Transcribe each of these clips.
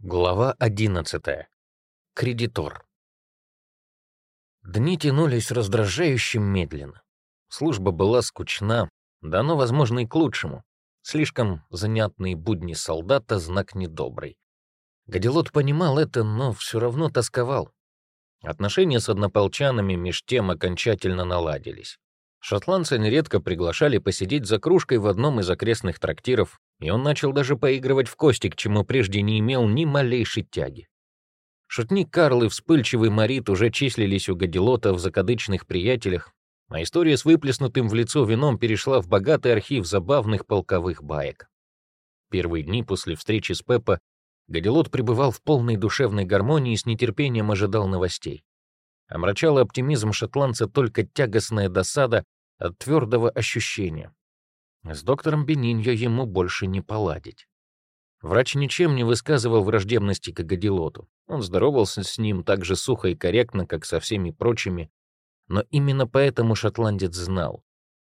Глава 11. Кредитор. Дни тянулись раздражающе медленно. Служба была скучна, да оно, возможно, и к лучшему. Слишком занятные будни солдата — знак недобрый. Гадилот понимал это, но все равно тосковал. Отношения с однополчанами меж тем окончательно наладились. Шотландца нередко приглашали посидеть за кружкой в одном из окрестных трактиров, и он начал даже поигрывать в кости, к чему прежде не имел ни малейшей тяги. Шутник Карл и вспыльчивый Марит уже числились у Гадилота в закадычных приятелях, а история с выплеснутым в лицо вином перешла в богатый архив забавных полковых баек. Первые дни после встречи с Пеппа Гадилот пребывал в полной душевной гармонии и с нетерпением ожидал новостей. Омрачала оптимизм шотландца только тягостная досада от твердого ощущения. С доктором Бениньо ему больше не поладить. Врач ничем не высказывал враждебности к Гадилоту. Он здоровался с ним так же сухо и корректно, как со всеми прочими. Но именно поэтому шотландец знал.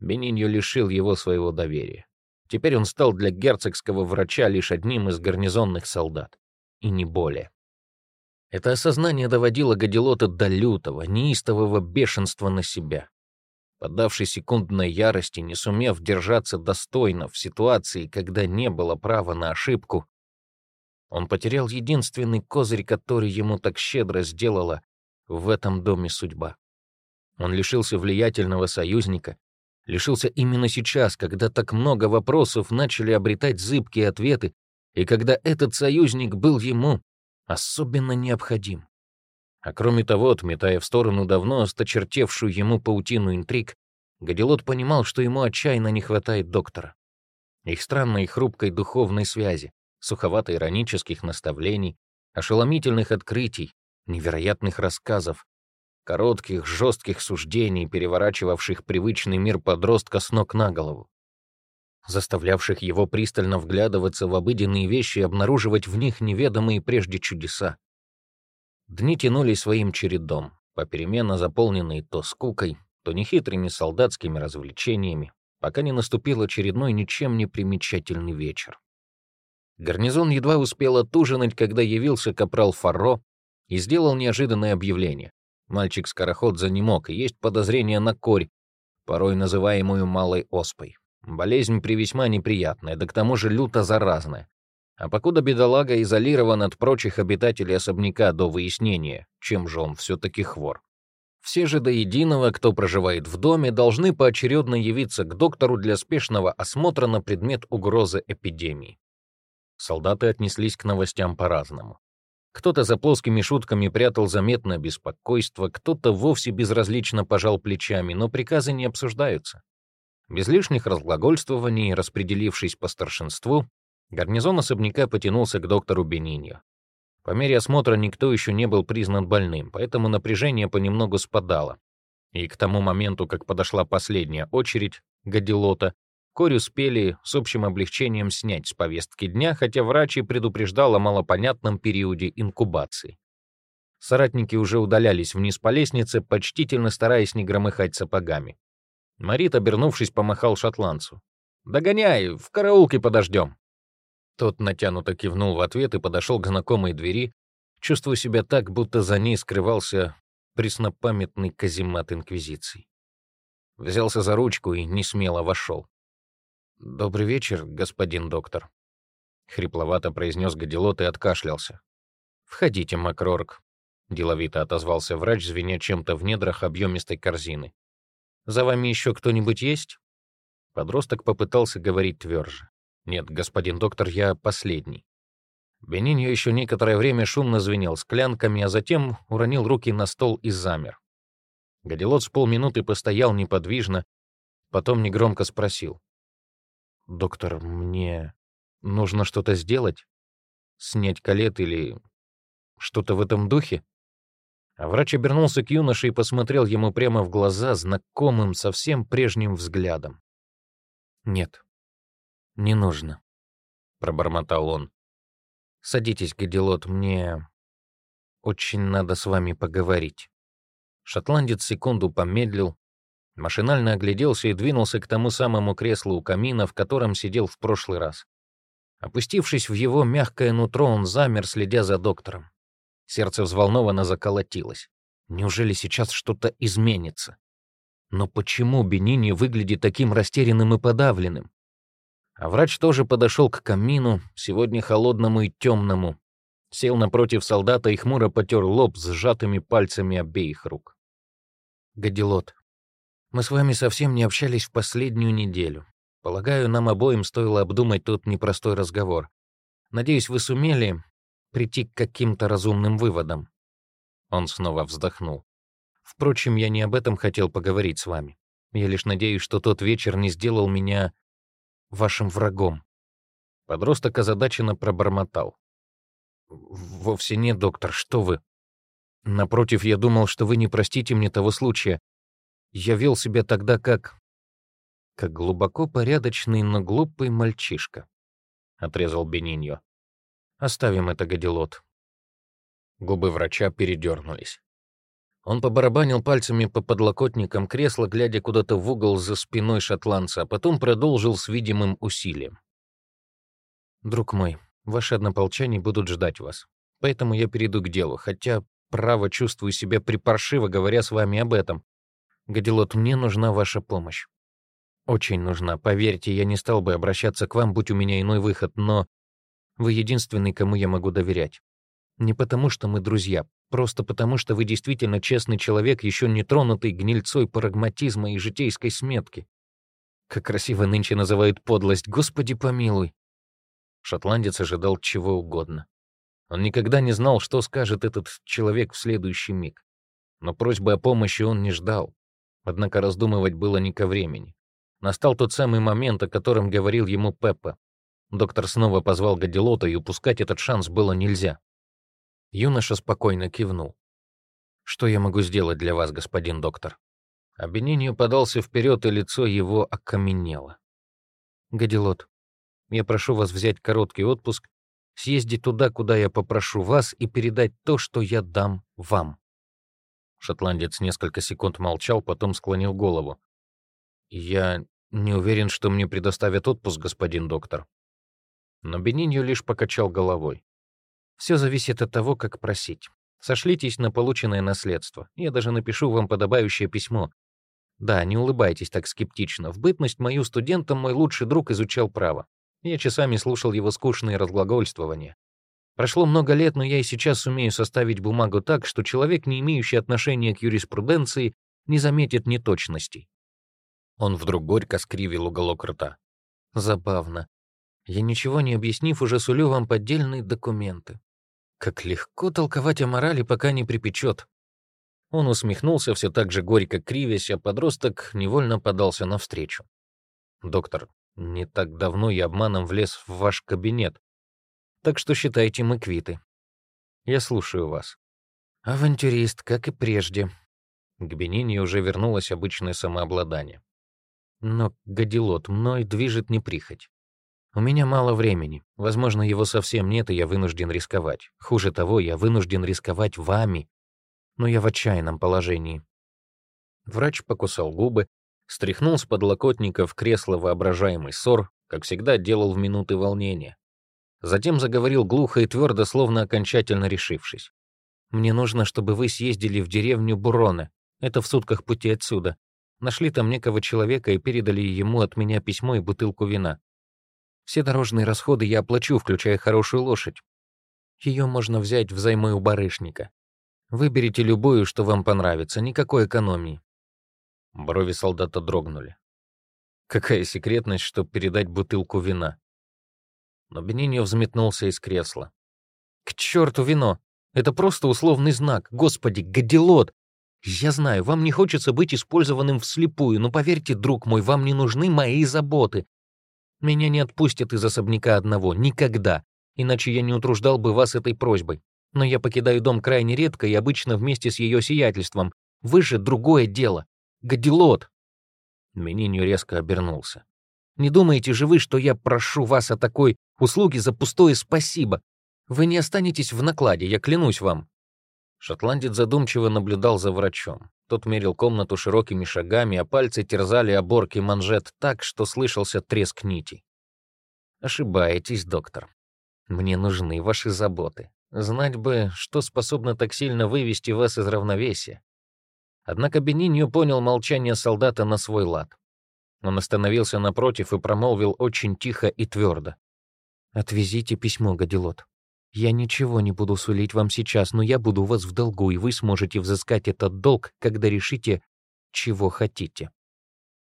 Бениньо лишил его своего доверия. Теперь он стал для герцогского врача лишь одним из гарнизонных солдат. И не более. Это осознание доводило Гадилота до лютого, неистового бешенства на себя. Поддавшись секундной ярости, не сумев держаться достойно в ситуации, когда не было права на ошибку, он потерял единственный козырь, который ему так щедро сделала в этом доме судьба. Он лишился влиятельного союзника, лишился именно сейчас, когда так много вопросов начали обретать зыбкие ответы, и когда этот союзник был ему особенно необходим. А кроме того, отметая в сторону давно осточертевшую ему паутину интриг, Гадилот понимал, что ему отчаянно не хватает доктора. Их странной и хрупкой духовной связи, суховато-иронических наставлений, ошеломительных открытий, невероятных рассказов, коротких, жестких суждений, переворачивавших привычный мир подростка с ног на голову, заставлявших его пристально вглядываться в обыденные вещи и обнаруживать в них неведомые прежде чудеса. Дни тянулись своим чередом, попеременно заполненные то скукой, то нехитрыми солдатскими развлечениями, пока не наступил очередной ничем не примечательный вечер. Гарнизон едва успел отужинать, когда явился капрал Фарро и сделал неожиданное объявление. Мальчик-скороход занемог, и есть подозрение на корь, порой называемую малой оспой. Болезнь привесьма неприятная, да к тому же люто заразная. А покуда бедолага изолирован от прочих обитателей особняка до выяснения, чем же он все-таки хвор. Все же до единого, кто проживает в доме, должны поочередно явиться к доктору для спешного осмотра на предмет угрозы эпидемии. Солдаты отнеслись к новостям по-разному. Кто-то за плоскими шутками прятал заметное беспокойство, кто-то вовсе безразлично пожал плечами, но приказы не обсуждаются. Без лишних разглагольствований, распределившись по старшинству, Гарнизон особняка потянулся к доктору Бениньо. По мере осмотра никто еще не был признан больным, поэтому напряжение понемногу спадало. И к тому моменту, как подошла последняя очередь Гадилота, Корь успели с общим облегчением снять с повестки дня, хотя врач и предупреждал о малопонятном периоде инкубации. Соратники уже удалялись вниз по лестнице, почтительно стараясь не громыхать сапогами. Марит, обернувшись, помахал шотландцу. «Догоняй, в караулке подождем». Тот натянуто кивнул в ответ и подошел к знакомой двери, чувствуя себя так, будто за ней скрывался преснопамятный каземат Инквизиции. Взялся за ручку и несмело вошел. «Добрый вечер, господин доктор», — хрипловато произнес Гадилот и откашлялся. «Входите, Макрорг», — деловито отозвался врач, звеня чем-то в недрах объемистой корзины. «За вами еще кто-нибудь есть?» Подросток попытался говорить тверже. «Нет, господин доктор, я последний». Бениньо еще некоторое время шумно звенел склянками, а затем уронил руки на стол и замер. Гадилот с полминуты постоял неподвижно, потом негромко спросил. «Доктор, мне нужно что-то сделать? Снять калет или что-то в этом духе?» Врач обернулся к юноше и посмотрел ему прямо в глаза знакомым, совсем прежним взглядом. «Нет, «Не нужно», — пробормотал он. «Садитесь, Гадилот, мне очень надо с вами поговорить». Шотландец секунду помедлил, машинально огляделся и двинулся к тому самому креслу у камина, в котором сидел в прошлый раз. Опустившись в его мягкое нутро, он замер, следя за доктором. Сердце взволнованно заколотилось. Неужели сейчас что-то изменится? Но почему Бенини выглядит таким растерянным и подавленным? А врач тоже подошел к камину, сегодня холодному и темному, сел напротив солдата и хмуро потер лоб с сжатыми пальцами обеих рук. «Гадилот, мы с вами совсем не общались в последнюю неделю. Полагаю, нам обоим стоило обдумать тот непростой разговор. Надеюсь, вы сумели прийти к каким-то разумным выводам». Он снова вздохнул. Впрочем, я не об этом хотел поговорить с вами. Я лишь надеюсь, что тот вечер не сделал меня вашим врагом. Подросток озадаченно пробормотал. «Вовсе нет, доктор, что вы. Напротив, я думал, что вы не простите мне того случая. Я вел себя тогда как... как глубоко порядочный, но глупый мальчишка», — отрезал Бениньо. «Оставим это, гадилот». Губы врача передернулись. Он побарабанил пальцами по подлокотникам кресла, глядя куда-то в угол за спиной шотландца, а потом продолжил с видимым усилием. «Друг мой, ваши однополчане будут ждать вас. Поэтому я перейду к делу, хотя, право, чувствую себя припаршиво, говоря с вами об этом. Гадилот, мне нужна ваша помощь. Очень нужна. Поверьте, я не стал бы обращаться к вам, будь у меня иной выход, но вы единственный, кому я могу доверять. Не потому, что мы друзья, просто потому, что вы действительно честный человек, еще не тронутый гнильцой прагматизма и житейской сметки. Как красиво нынче называют подлость, Господи помилуй. Шотландец ожидал чего угодно. Он никогда не знал, что скажет этот человек в следующий миг. Но просьбы о помощи он не ждал. Однако раздумывать было не ко времени. Настал тот самый момент, о котором говорил ему Пеппа. Доктор снова позвал Гадилота, и упускать этот шанс было нельзя. Юноша спокойно кивнул. «Что я могу сделать для вас, господин доктор?» Обвинению подался вперед, и лицо его окаменело. «Гадилот, я прошу вас взять короткий отпуск, съездить туда, куда я попрошу вас, и передать то, что я дам вам». Шотландец несколько секунд молчал, потом склонил голову. «Я не уверен, что мне предоставят отпуск, господин доктор». Но Бениньо лишь покачал головой. Все зависит от того, как просить. Сошлитесь на полученное наследство. Я даже напишу вам подобающее письмо. Да, не улыбайтесь так скептично. В бытность мою студентом мой лучший друг изучал право. Я часами слушал его скучные разглагольствования. Прошло много лет, но я и сейчас сумею составить бумагу так, что человек, не имеющий отношения к юриспруденции, не заметит неточностей. Он вдруг горько скривил уголок рта. Забавно. Я ничего не объяснив, уже сулю вам поддельные документы. Как легко толковать о морали, пока не припечет. Он усмехнулся, все так же горько кривясь, а подросток невольно подался навстречу. «Доктор, не так давно я обманом влез в ваш кабинет, так что считайте мы квиты. Я слушаю вас». «Авантюрист, как и прежде». К Бенине уже вернулось обычное самообладание. «Но, Гадилот, мной движет не прихоть. У меня мало времени. Возможно, его совсем нет, и я вынужден рисковать. Хуже того, я вынужден рисковать вами. Но я в отчаянном положении. Врач покусал губы, стряхнул с подлокотников кресла воображаемый ссор, как всегда делал в минуты волнения. Затем заговорил глухо и твердо, словно окончательно решившись. «Мне нужно, чтобы вы съездили в деревню Бурона. Это в сутках пути отсюда. Нашли там некого человека и передали ему от меня письмо и бутылку вина. Все дорожные расходы я оплачу, включая хорошую лошадь. Ее можно взять взаймы у барышника. Выберите любую, что вам понравится, никакой экономии». Брови солдата дрогнули. Какая секретность, чтобы передать бутылку вина? Но Бениньо взметнулся из кресла. «К черту вино! Это просто условный знак! Господи, гадилот! Я знаю, вам не хочется быть использованным вслепую, но поверьте, друг мой, вам не нужны мои заботы. Меня не отпустят из особняка одного, никогда, иначе я не утруждал бы вас этой просьбой. Но я покидаю дом крайне редко и обычно вместе с ее сиятельством. Вы же другое дело. Гадилот!» Менинью резко обернулся. «Не думаете же вы, что я прошу вас о такой услуге за пустое спасибо? Вы не останетесь в накладе, я клянусь вам». Шотландец задумчиво наблюдал за врачом. Тот мерил комнату широкими шагами, а пальцы терзали оборки манжет так, что слышался треск нитей. Ошибаетесь, доктор. Мне нужны ваши заботы. Знать бы, что способно так сильно вывести вас из равновесия. Однако Бениньо понял молчание солдата на свой лад. Он остановился напротив и промолвил очень тихо и твердо. «Отвезите письмо, Гадилот. Я ничего не буду сулить вам сейчас, но я буду у вас в долгу, и вы сможете взыскать этот долг, когда решите, чего хотите».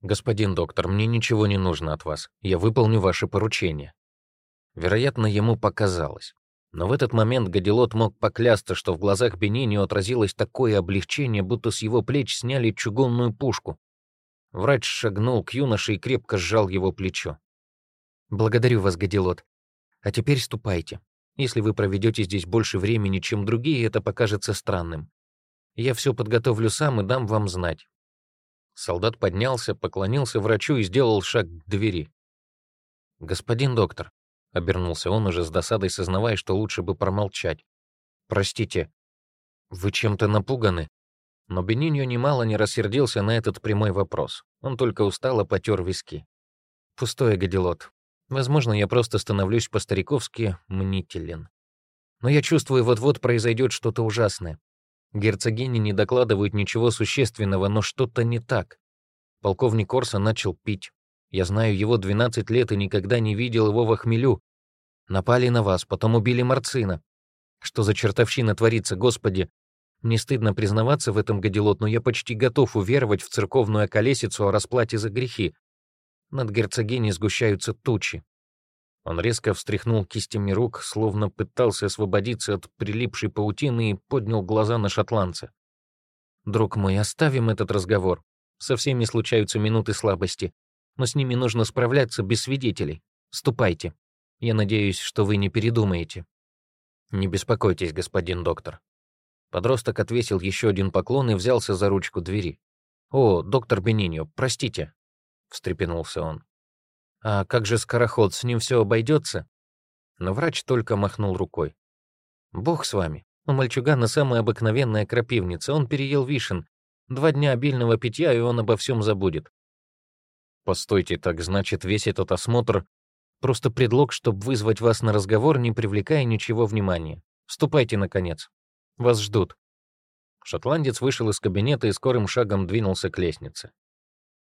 «Господин доктор, мне ничего не нужно от вас. Я выполню ваше поручение». Вероятно, ему показалось. Но в этот момент Гадилот мог поклясться, что в глазах Бенинио отразилось такое облегчение, будто с его плеч сняли чугунную пушку. Врач шагнул к юноше и крепко сжал его плечо. «Благодарю вас, Гадилот. А теперь ступайте. Если вы проведете здесь больше времени, чем другие, это покажется странным. Я все подготовлю сам и дам вам знать». Солдат поднялся, поклонился врачу и сделал шаг к двери. «Господин доктор», — обернулся он уже с досадой, сознавая, что лучше бы промолчать. «Простите, вы чем-то напуганы?» Но Бениньо немало не рассердился на этот прямой вопрос. Он только устало потер виски. «Пустое, Гадилот. Возможно, я просто становлюсь по-стариковски мнителен. Но я чувствую, вот-вот произойдет что-то ужасное. Герцогини не докладывают ничего существенного, но что-то не так. Полковник Орса начал пить. Я знаю его 12 лет и никогда не видел его в хмелю. Напали на вас, потом убили Марцина. Что за чертовщина творится, Господи? Мне стыдно признаваться в этом, Гадилот, но я почти готов уверовать в церковную околесицу о расплате за грехи. Над герцогиней сгущаются тучи. Он резко встряхнул кистями рук, словно пытался освободиться от прилипшей паутины и поднял глаза на шотландца. «Друг мой, оставим этот разговор. Со всеми случаются минуты слабости но с ними нужно справляться без свидетелей. Ступайте. Я надеюсь, что вы не передумаете». «Не беспокойтесь, господин доктор». Подросток отвесил еще один поклон и взялся за ручку двери. «О, доктор Бениньо, простите», — встрепенулся он. «А как же скороход, с ним все обойдется?» Но врач только махнул рукой. «Бог с вами. У мальчугана самая обыкновенная крапивница. Он переел вишен. Два дня обильного питья, и он обо всем забудет. Постойте, так значит, весь этот осмотр — просто предлог, чтобы вызвать вас на разговор, не привлекая ничего внимания. Ступайте, наконец. Вас ждут. Шотландец вышел из кабинета и скорым шагом двинулся к лестнице.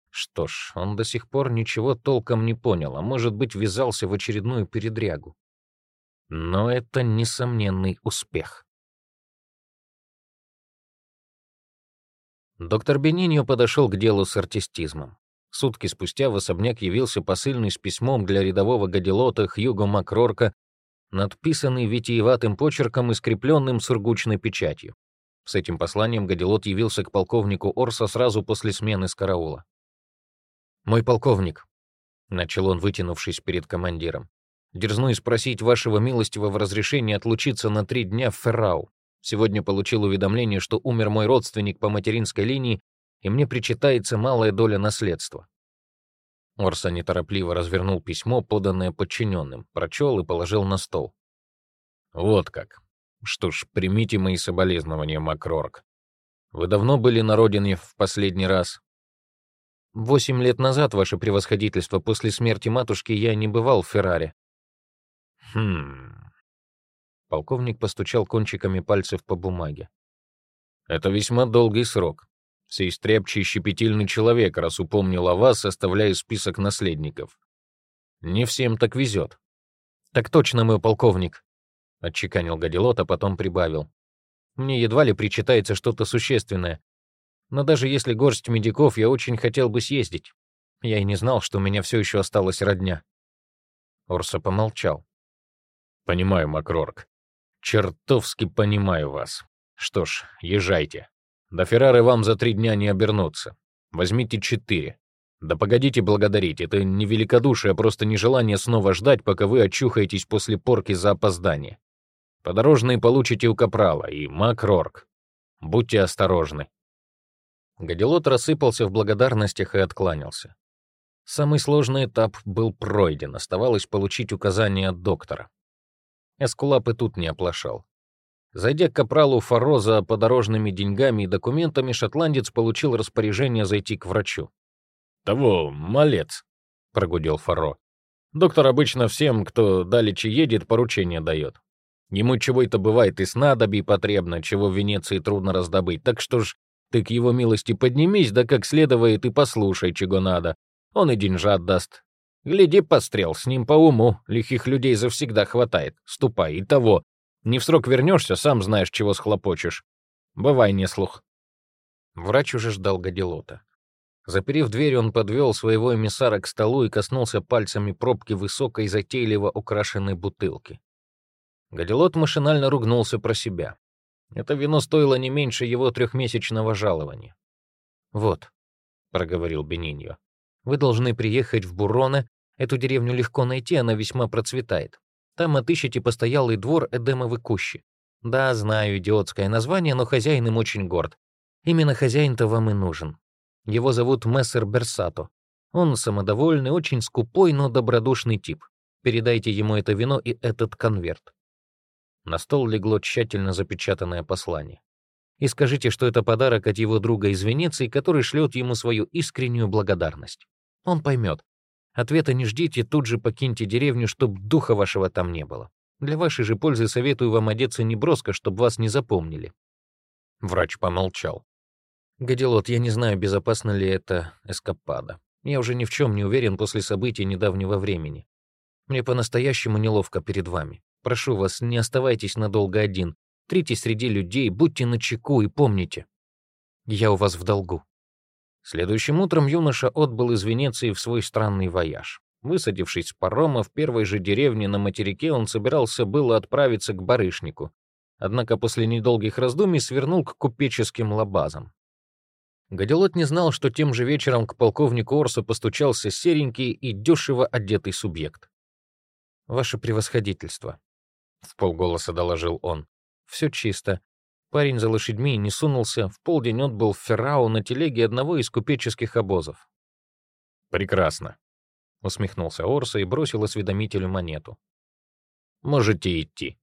Что ж, он до сих пор ничего толком не понял, а может быть, ввязался в очередную передрягу. Но это несомненный успех. Доктор Бениньо подошел к делу с артистизмом. Сутки спустя в особняк явился посыльный с письмом для рядового гадилота Хьюго Макрорка, надписанный витиеватым почерком и скрепленным сургучной печатью. С этим посланием гадилот явился к полковнику Орса сразу после смены с караула. «Мой полковник», — начал он, вытянувшись перед командиром, «дерзну спросить вашего милостивого разрешения отлучиться на три дня в Феррау. Сегодня получил уведомление, что умер мой родственник по материнской линии и мне причитается малая доля наследства. Орса неторопливо развернул письмо, поданное подчиненным, прочел и положил на стол. «Вот как. Что ж, примите мои соболезнования, Макрорк. Вы давно были на родине в последний раз?» «Восемь лет назад, ваше превосходительство, после смерти матушки я не бывал в Ферраре». «Хм...» Полковник постучал кончиками пальцев по бумаге. «Это весьма долгий срок. Всеистребчий щепетильный человек, раз упомнил о вас, составляя список наследников. Не всем так везет. Так точно, мой полковник, — отчеканил Гадилот, а потом прибавил. Мне едва ли причитается что-то существенное. Но даже если горсть медиков, я очень хотел бы съездить. Я и не знал, что у меня все еще осталась родня. Орса помолчал. «Понимаю, Макрорк. Чертовски понимаю вас. Что ж, езжайте. До Феррары вам за три дня не обернуться. Возьмите четыре. Да погодите благодарить, это не великодушие, а просто нежелание снова ждать, пока вы очухаетесь после порки за опоздание. Подорожные получите у Капрала и Мак Рорк. Будьте осторожны. Гадилот рассыпался в благодарностях и откланялся. Самый сложный этап был пройден, оставалось получить указания от доктора. Эскулап и тут не оплошал. Зайдя к капралу Фаро за подорожными деньгами и документами, шотландец получил распоряжение зайти к врачу. «Того, малец», — прогудел Фаро. Доктор обычно всем, кто далече едет, поручение дает. Ему чего-то бывает и снадобий потребно, чего в Венеции трудно раздобыть, так что ж ты к его милости поднимись, да как следует и послушай, чего надо. Он и деньжат даст. Гляди, пострел, с ним по уму, лихих людей завсегда хватает. Ступай, и того. Не в срок вернешься, сам знаешь, чего схлопочешь. Бывай, не слух. Врач уже ждал Гадилота. Заперев дверь, он подвел своего эмиссара к столу и коснулся пальцами пробки высокой, затейливо украшенной бутылки. Гадилот машинально ругнулся про себя. Это вино стоило не меньше его трехмесячного жалования. «Вот», — проговорил Бениньо, — «вы должны приехать в Буроне. Эту деревню легко найти, она весьма процветает. Там отыщите постоялый двор Эдемовы Кущи. Да, знаю, идиотское название, но хозяин им очень горд. Именно хозяин-то вам и нужен. Его зовут Мессер Берсато. Он самодовольный, очень скупой, но добродушный тип. Передайте ему это вино и этот конверт. На стол легло тщательно запечатанное послание. И скажите, что это подарок от его друга из Венеции, который шлет ему свою искреннюю благодарность. Он поймет. Ответа не ждите, тут же покиньте деревню, чтоб духа вашего там не было. Для вашей же пользы советую вам одеться неброско, чтобы вас не запомнили». Врач помолчал. «Гадилот, я не знаю, безопасна ли это эскапада. Я уже ни в чем не уверен после событий недавнего времени. Мне по-настоящему неловко перед вами. Прошу вас, не оставайтесь надолго один. Тритесь среди людей, будьте начеку и помните. Я у вас в долгу». Следующим утром юноша отбыл из Венеции в свой странный вояж. Высадившись с парома в первой же деревне на материке, он собирался было отправиться к барышнику. Однако после недолгих раздумий свернул к купеческим лабазам. Гадилот не знал, что тем же вечером к полковнику Орсу постучался серенький и дешево одетый субъект. «Ваше превосходительство», — в полголоса доложил он. «Все чисто. Парень за лошадьми не сунулся, в полдень отбыл в Феррау на телеге одного из купеческих обозов». «Прекрасно», — усмехнулся Орса и бросил осведомителю монету. «Можете идти».